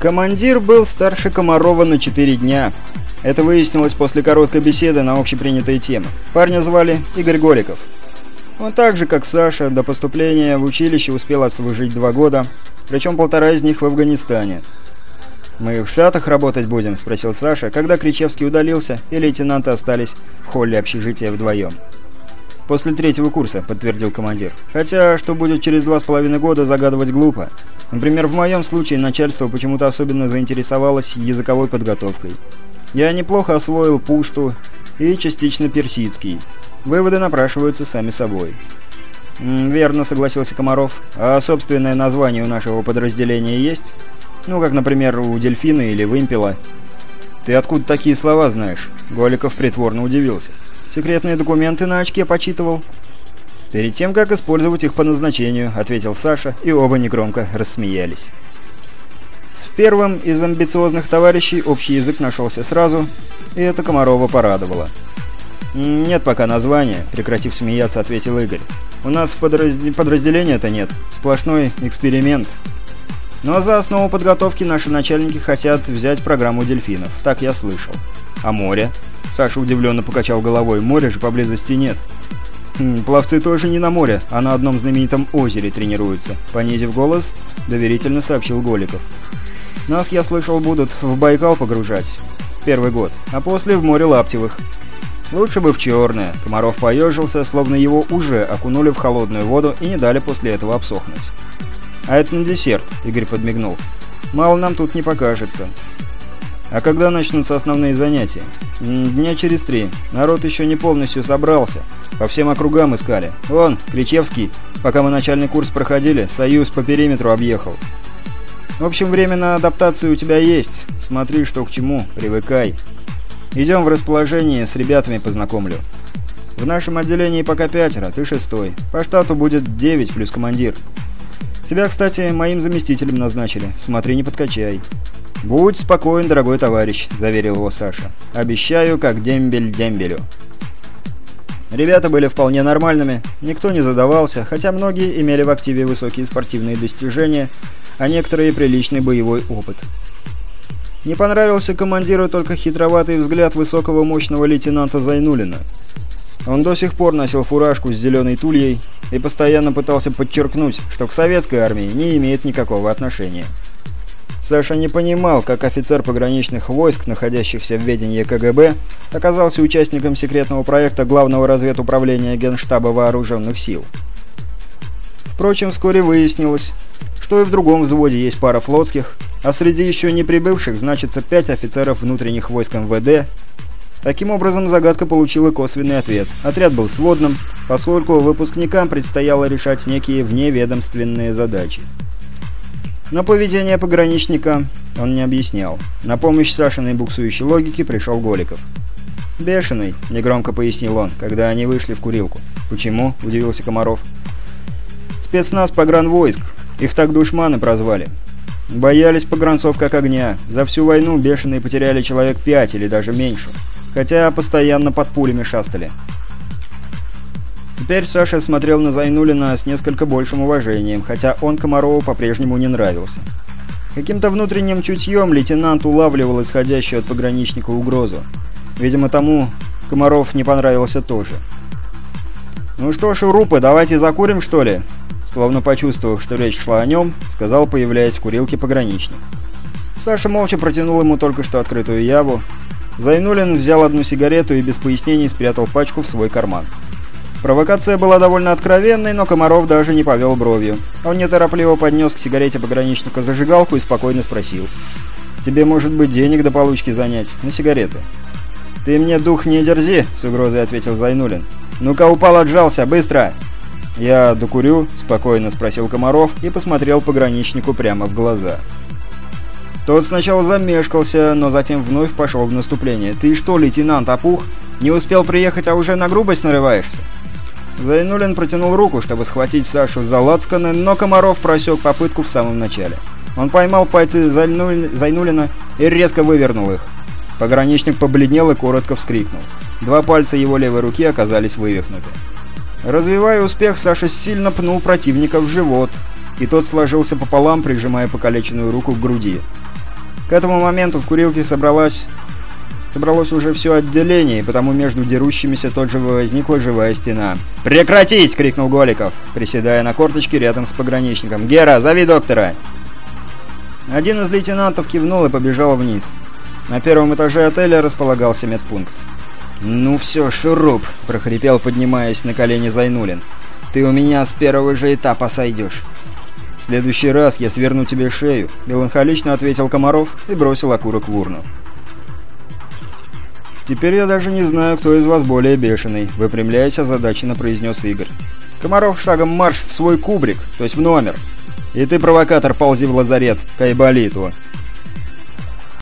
Командир был старше Комарова на 4 дня. Это выяснилось после короткой беседы на общепринятые темы. Парня звали Игорь Голиков. Он так же, как Саша, до поступления в училище успел отслужить два года, причем полтора из них в Афганистане. «Мы в Штатах работать будем?» – спросил Саша, когда Кричевский удалился, и лейтенанты остались в холле общежития вдвоем. «После третьего курса», — подтвердил командир. «Хотя, что будет через два с половиной года, загадывать глупо. Например, в моем случае начальство почему-то особенно заинтересовалось языковой подготовкой. Я неплохо освоил пушту и частично персидский. Выводы напрашиваются сами собой». «Верно», — согласился Комаров. «А собственное название у нашего подразделения есть?» Ну, как, например, у дельфина или вымпела. Ты откуда такие слова знаешь? Голиков притворно удивился. Секретные документы на очке почитывал. Перед тем, как использовать их по назначению, ответил Саша, и оба негромко рассмеялись. С первым из амбициозных товарищей общий язык нашелся сразу, и это Комарова порадовало. «Нет пока названия», — прекратив смеяться, ответил Игорь. «У нас в подразд... подразделения-то нет. Сплошной эксперимент». Но за основу подготовки наши начальники хотят взять программу дельфинов. Так я слышал. А море? Саша удивленно покачал головой. Моря же поблизости нет. Хм, пловцы тоже не на море, а на одном знаменитом озере тренируются. Понизив голос, доверительно сообщил Голиков. Нас, я слышал, будут в Байкал погружать. Первый год. А после в море Лаптевых. Лучше бы в черное. Комаров поежился, словно его уже окунули в холодную воду и не дали после этого обсохнуть. «А это на десерт», — Игорь подмигнул. «Мало нам тут не покажется». «А когда начнутся основные занятия?» «Дня через три. Народ еще не полностью собрался. По всем округам искали. Вон, Кричевский, пока мы начальный курс проходили, Союз по периметру объехал. В общем, время на адаптацию у тебя есть. Смотри, что к чему, привыкай. Идем в расположение, с ребятами познакомлю. В нашем отделении пока пятеро, ты шестой. По штату будет девять плюс командир. Тебя, кстати, моим заместителем назначили. Смотри, не подкачай». «Будь спокоен, дорогой товарищ», — заверил его Саша. «Обещаю, как дембель дембелю». Ребята были вполне нормальными, никто не задавался, хотя многие имели в активе высокие спортивные достижения, а некоторые приличный боевой опыт. Не понравился командиру только хитроватый взгляд высокого мощного лейтенанта Зайнулина. Он до сих пор носил фуражку с зеленой тульей и постоянно пытался подчеркнуть, что к советской армии не имеет никакого отношения. Саша не понимал, как офицер пограничных войск, находящихся в ведении КГБ, оказался участником секретного проекта Главного разведуправления Генштаба Вооруженных сил. Впрочем, вскоре выяснилось, что и в другом взводе есть пара флотских, а среди еще не прибывших значится пять офицеров внутренних войск МВД, Таким образом, загадка получила косвенный ответ. Отряд был сводным, поскольку выпускникам предстояло решать некие вневедомственные задачи. Но поведение пограничника он не объяснял. На помощь Сашиной буксующей логике пришел Голиков. «Бешеный», — негромко пояснил он, когда они вышли в курилку. «Почему?» — удивился Комаров. «Спецназ погранвойск. Их так душманы прозвали. Боялись погранцов как огня. За всю войну бешеные потеряли человек пять или даже меньше хотя постоянно под пулями шастали. Теперь Саша смотрел на Зайнулина с несколько большим уважением, хотя он Комарову по-прежнему не нравился. Каким-то внутренним чутьем лейтенант улавливал исходящую от пограничника угрозу. Видимо, тому Комаров не понравился тоже. «Ну что ж, урупы, давайте закурим, что ли?» Словно почувствовав, что речь шла о нем, сказал, появляясь в курилке пограничник. Саша молча протянул ему только что открытую яву, Зайнулин взял одну сигарету и без пояснений спрятал пачку в свой карман. Провокация была довольно откровенной, но Комаров даже не повел бровью. Он неторопливо поднес к сигарете пограничника зажигалку и спокойно спросил. «Тебе, может быть, денег до получки занять? На сигареты?» «Ты мне дух не дерзи», — с угрозой ответил Зайнулин. «Ну-ка, упал, отжался, быстро!» «Я докурю?» — спокойно спросил Комаров и посмотрел пограничнику прямо в глаза. Тот сначала замешкался, но затем вновь пошел в наступление. «Ты что, лейтенант, опух? Не успел приехать, а уже на грубость нарываешься?» Зайнулин протянул руку, чтобы схватить Сашу за лацканы, но Комаров просек попытку в самом начале. Он поймал пальцы Зайнулина и резко вывернул их. Пограничник побледнел и коротко вскрикнул. Два пальца его левой руки оказались вывихнуты. Развивая успех, Саша сильно пнул противника в живот, и тот сложился пополам, прижимая покалеченную руку к груди. К этому моменту в курилке собралась... Собралось уже все отделение, и потому между дерущимися тут же возникла живая стена. «Прекратить!» — крикнул Голиков, приседая на корточке рядом с пограничником. «Гера, зови доктора!» Один из лейтенантов кивнул и побежал вниз. На первом этаже отеля располагался медпункт. «Ну все, шуруп!» — прохрипел, поднимаясь на колени Зайнулин. «Ты у меня с первого же этапа сойдешь!» «В следующий раз я сверну тебе шею», — меланхолично ответил Комаров и бросил окурок в урну. «Теперь я даже не знаю, кто из вас более бешеный», — выпрямляясь озадаченно произнес Игорь. «Комаров шагом марш в свой кубрик, то есть в номер. И ты, провокатор, ползи в лазарет, к Айболиту.